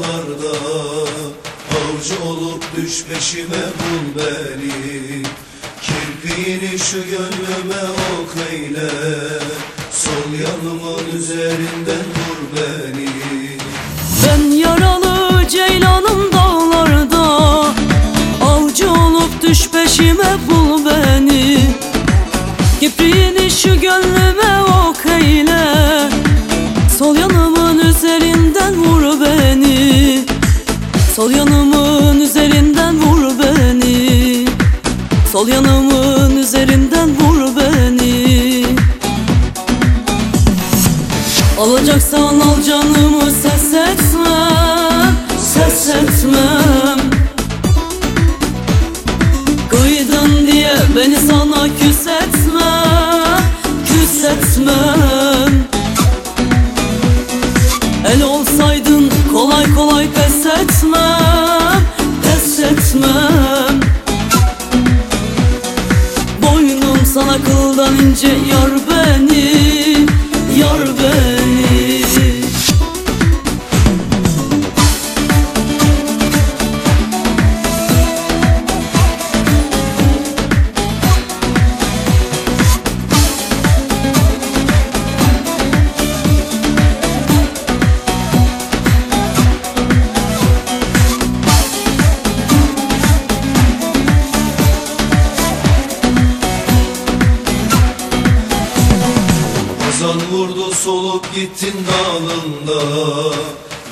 dağlarda Avcı olup düş peşime bul beni. Kirpiğini şu gönlüme ok eyle. Sol yanımın üzerinden vur beni. Küs etmem Küs etmem El olsaydın kolay kolay pes etmem Pes etmem Boynum sana kıldan ince yar vurdu solup gittin dalında.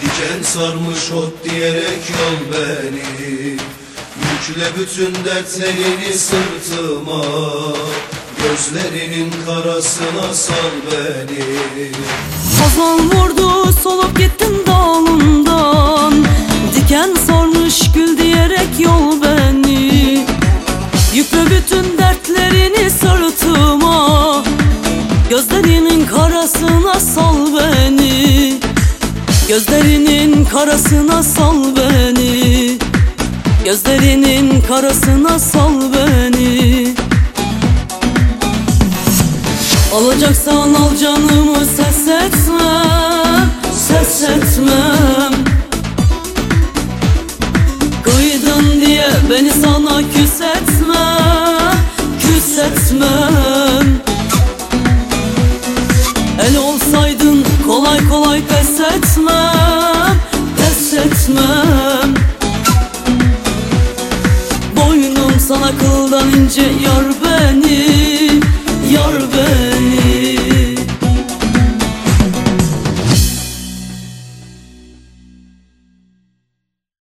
Diken sarmış ot diyerek yol beni. Yükle bütün dertlerini sırtıma. Gözlerinin karasına sal beni. Hazan vurdu solup gittin dalından. Diken sarmış gül diyerek yol beni. Yükle bütün dertlerini sırtıma. Gözlerinin karasına sal beni. Gözlerinin karasına sal beni. Gözlerinin karasına sal beni. Alacaksan al canımı ses etmem Ses etmem. Kıydın diye beni sana küs etmem Küs etmem kolay kolay pes etmem Pes etmem. Boynum sana kıldan ince yar